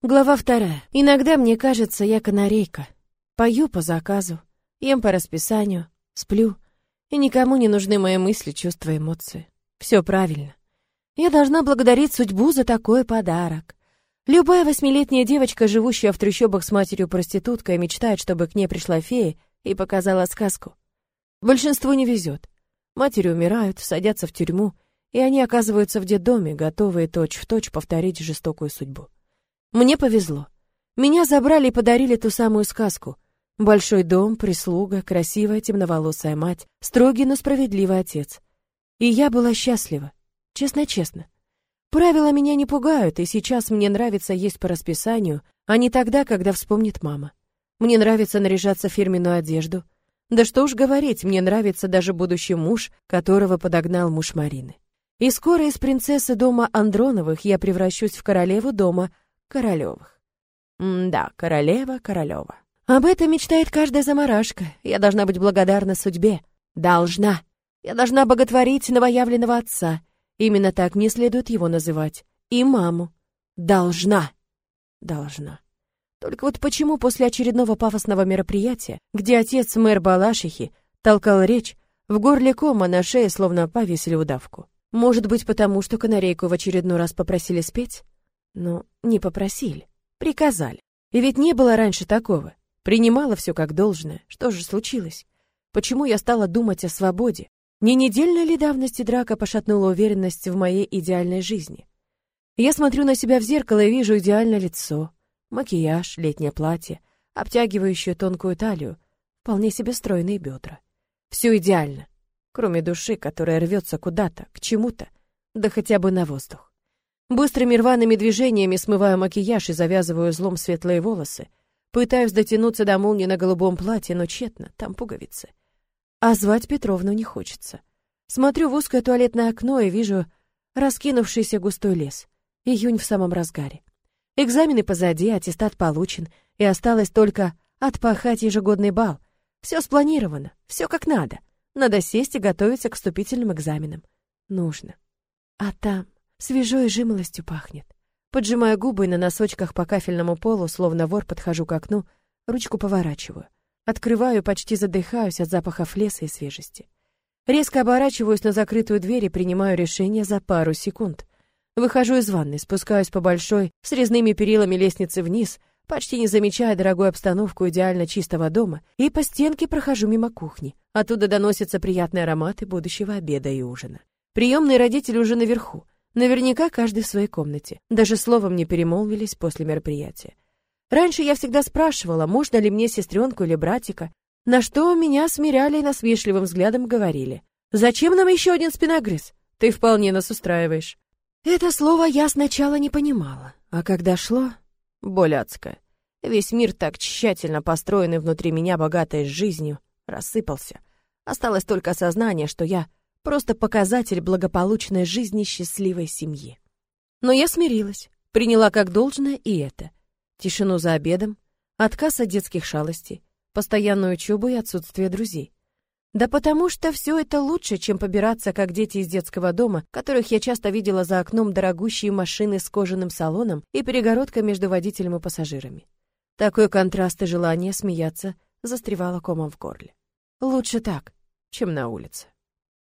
Глава вторая. Иногда мне кажется, я канарейка. Пою по заказу, ем по расписанию, сплю, и никому не нужны мои мысли, чувства, эмоции. Все правильно. Я должна благодарить судьбу за такой подарок. Любая восьмилетняя девочка, живущая в трущобах с матерью-проституткой, мечтает, чтобы к ней пришла фея и показала сказку. Большинству не везет. Матери умирают, садятся в тюрьму, и они оказываются в детдоме, готовые точь-в-точь точь повторить жестокую судьбу. Мне повезло. Меня забрали и подарили ту самую сказку. Большой дом, прислуга, красивая темноволосая мать, строгий, но справедливый отец. И я была счастлива. Честно-честно. Правила меня не пугают, и сейчас мне нравится есть по расписанию, а не тогда, когда вспомнит мама. Мне нравится наряжаться в фирменную одежду. Да что уж говорить, мне нравится даже будущий муж, которого подогнал муж Марины. И скоро из принцессы дома Андроновых я превращусь в королеву дома Королевых. да, королева Королева. Об этом мечтает каждая заморашка. Я должна быть благодарна судьбе. Должна. Я должна боготворить новоявленного отца. Именно так мне следует его называть. И маму. Должна. Должна. Только вот почему после очередного пафосного мероприятия, где отец мэр Балашихи толкал речь, в горле кома на шее словно повесили удавку? Может быть, потому что канарейку в очередной раз попросили спеть? Ну, не попросили, приказали. И ведь не было раньше такого. Принимала все как должное. Что же случилось? Почему я стала думать о свободе? Не недельной ли давности драка пошатнула уверенность в моей идеальной жизни? Я смотрю на себя в зеркало и вижу идеальное лицо, макияж, летнее платье, обтягивающее тонкую талию, вполне себе стройные бедра. Все идеально, кроме души, которая рвется куда-то, к чему-то, да хотя бы на воздух. Быстрыми рваными движениями смываю макияж и завязываю злом светлые волосы. Пытаюсь дотянуться до молнии на голубом платье, но тщетно, там пуговицы. А звать Петровну не хочется. Смотрю в узкое туалетное окно и вижу раскинувшийся густой лес. Июнь в самом разгаре. Экзамены позади, аттестат получен, и осталось только отпахать ежегодный бал. Все спланировано, все как надо. Надо сесть и готовиться к вступительным экзаменам. Нужно. А там... Свежо и жимолостью пахнет. Поджимая губы на носочках по кафельному полу, словно вор, подхожу к окну, ручку поворачиваю. Открываю, почти задыхаюсь от запахов леса и свежести. Резко оборачиваюсь на закрытую дверь и принимаю решение за пару секунд. Выхожу из ванной, спускаюсь по большой, с резными перилами лестницы вниз, почти не замечая дорогую обстановку идеально чистого дома, и по стенке прохожу мимо кухни. Оттуда доносятся приятные ароматы будущего обеда и ужина. Приемные родители уже наверху. Наверняка каждый в своей комнате. Даже словом не перемолвились после мероприятия. Раньше я всегда спрашивала, можно ли мне сестренку или братика, на что меня смиряли и насмешливым взглядом говорили. «Зачем нам еще один спиногрыз? Ты вполне нас устраиваешь». Это слово я сначала не понимала, а когда шло... Боль адская. Весь мир так тщательно построенный внутри меня, богатой жизнью, рассыпался. Осталось только осознание, что я Просто показатель благополучной жизни счастливой семьи. Но я смирилась, приняла как должное и это. Тишину за обедом, отказ от детских шалостей, постоянную учебу и отсутствие друзей. Да потому что все это лучше, чем побираться, как дети из детского дома, которых я часто видела за окном дорогущие машины с кожаным салоном и перегородкой между водителем и пассажирами. Такой контраст и желание смеяться застревало комом в горле. Лучше так, чем на улице.